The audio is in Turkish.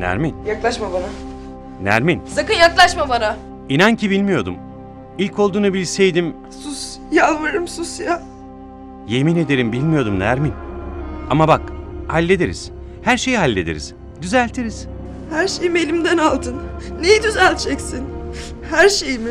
Nermin, Yaklaşma bana. Nermin. Sakın yaklaşma bana. İnan ki bilmiyordum. İlk olduğunu bilseydim, Sus. Yalvarırım sus ya. yemin ederim bilmiyordum Nermin. Ama bak, hallederiz. Her şeyi hallederiz. Düzeltiriz. Her şeyimi elimden aldın. Neyi düzelteceksin? Her şeyimi.